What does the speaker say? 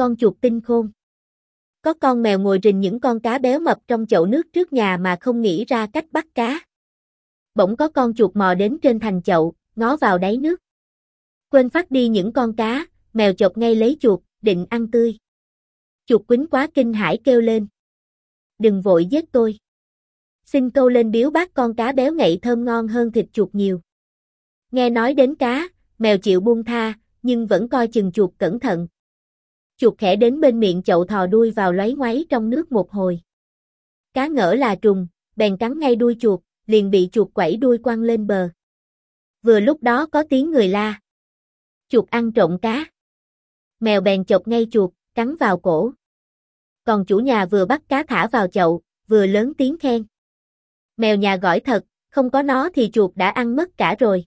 con chuột tinh khôn. Có con mèo ngồi rình những con cá béo mập trong chậu nước trước nhà mà không nghĩ ra cách bắt cá. Bỗng có con chuột mò đến trên thành chậu, ngó vào đáy nước. Quên phát đi những con cá, mèo chộp ngay lấy chuột, định ăn tươi. Chuột quýnh quá kinh hãi kêu lên. Đừng vội giết tôi. Xin câu lên biếu bác con cá béo ngậy thơm ngon hơn thịt chuột nhiều. Nghe nói đến cá, mèo chịu buông tha, nhưng vẫn coi chừng chuột cẩn thận. Chuột khẽ đến bên miệng chậu thò đuôi vào loáy ngoáy trong nước một hồi. Cá ngỡ là trùng, bèn cắn ngay đuôi chuột, liền bị chuột quẩy đuôi quăng lên bờ. Vừa lúc đó có tiếng người la. Chuột ăn trộm cá. Mèo bèn chộp ngay chuột, cắn vào cổ. Còn chủ nhà vừa bắt cá thả vào chậu, vừa lớn tiếng khen. Mèo nhà gỏi thật, không có nó thì chuột đã ăn mất cả rồi.